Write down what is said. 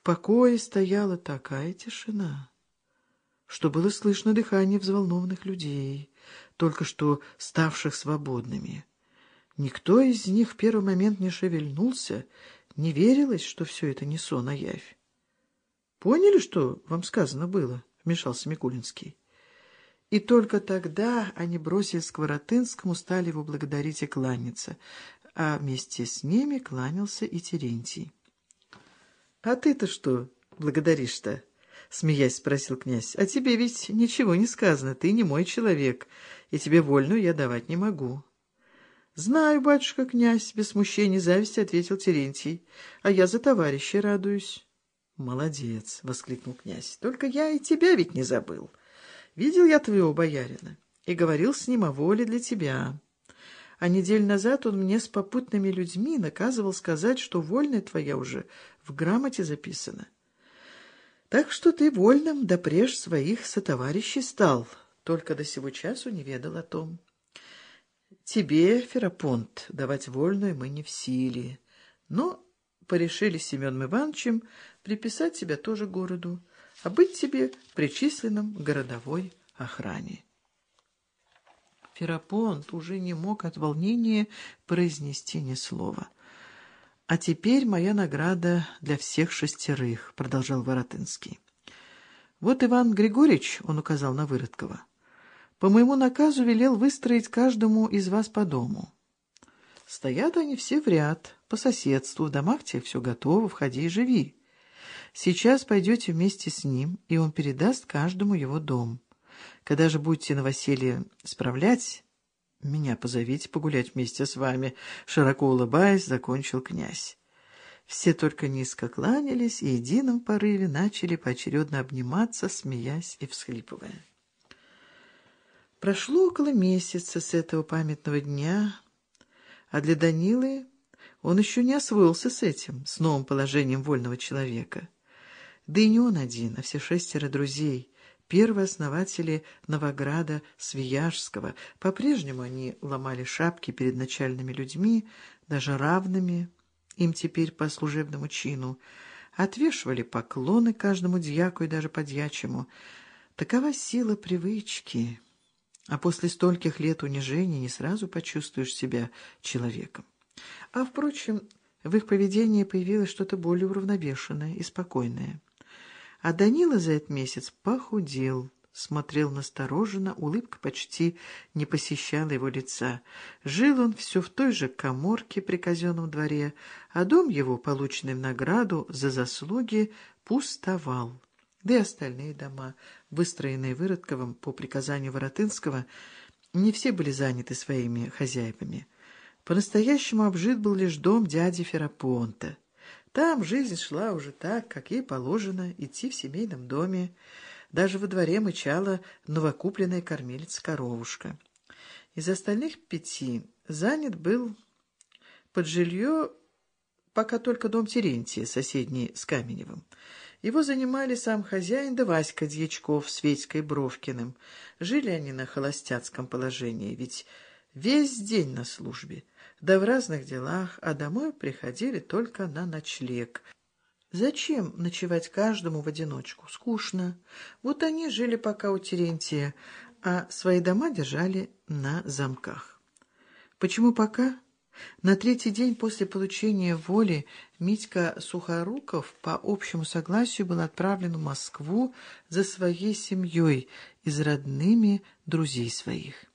В покое стояла такая тишина, что было слышно дыхание взволнованных людей, только что ставших свободными. Никто из них в первый момент не шевельнулся, не верилось, что все это не сон, а явь. — Поняли, что вам сказано было? — вмешался Микулинский. И только тогда они бросились к Воротынскому, стали его благодарить и кланяться, а вместе с ними кланялся и Терентий. — А ты-то что благодаришь-то? — смеясь спросил князь. — А тебе ведь ничего не сказано, ты не мой человек, и тебе вольную я давать не могу. — Знаю, батюшка князь, без смущения и зависти ответил Терентий, а я за товарища радуюсь. — Молодец! — воскликнул князь. — Только я и тебя ведь не забыл. Видел я твоего боярина и говорил с ним о воле для тебя а неделю назад он мне с попутными людьми наказывал сказать, что вольная твоя уже в грамоте записана. Так что ты вольным допреж своих сотоварищей стал, только до сего часу не ведал о том. Тебе, Ферапонт, давать вольную мы не в силе, но порешили с Семеном Ивановичем приписать тебя тоже городу, а быть тебе причисленным городовой охране. Ферапонт уже не мог от волнения произнести ни слова. «А теперь моя награда для всех шестерых», — продолжал Воротынский. «Вот Иван Григорьевич, — он указал на Выродкова, — по моему наказу велел выстроить каждому из вас по дому. Стоят они все в ряд, по соседству, в домах тех все готово, входи и живи. Сейчас пойдете вместе с ним, и он передаст каждому его дом». Когда же будете новоселье справлять, меня позовите погулять вместе с вами, широко улыбаясь, закончил князь. Все только низко кланялись и едином порыве начали поочередно обниматься, смеясь и всхлипывая. Прошло около месяца с этого памятного дня, а для Данилы он еще не освоился с этим, с новым положением вольного человека. Да и не он один, а все шестеро друзей, первые основатели Новограда Свияжского. По-прежнему они ломали шапки перед начальными людьми, даже равными им теперь по служебному чину, отвешивали поклоны каждому дьяку и даже подьячему. Такова сила привычки, а после стольких лет унижения не сразу почувствуешь себя человеком. А, впрочем, в их поведении появилось что-то более уравновешенное и спокойное. А Данила за этот месяц похудел, смотрел настороженно, улыбка почти не посещала его лица. Жил он все в той же коморке при казенном дворе, а дом его, полученный в награду за заслуги, пустовал. Да и остальные дома, выстроенные Выродковым по приказанию Воротынского, не все были заняты своими хозяевами. По-настоящему обжит был лишь дом дяди Ферапонта. Там жизнь шла уже так, как ей положено идти в семейном доме. Даже во дворе мычала новокупленная кормилица-коровушка. Из остальных пяти занят был под жилье пока только дом Терентия, соседний с Каменевым. Его занимали сам хозяин да Васька Дьячков с Ведькой Бровкиным. Жили они на холостяцком положении, ведь весь день на службе да в разных делах, а домой приходили только на ночлег. Зачем ночевать каждому в одиночку? Скучно. Вот они жили пока у Терентия, а свои дома держали на замках. Почему пока? На третий день после получения воли Митька Сухоруков по общему согласию был отправлен в Москву за своей семьей и за родными друзей своих.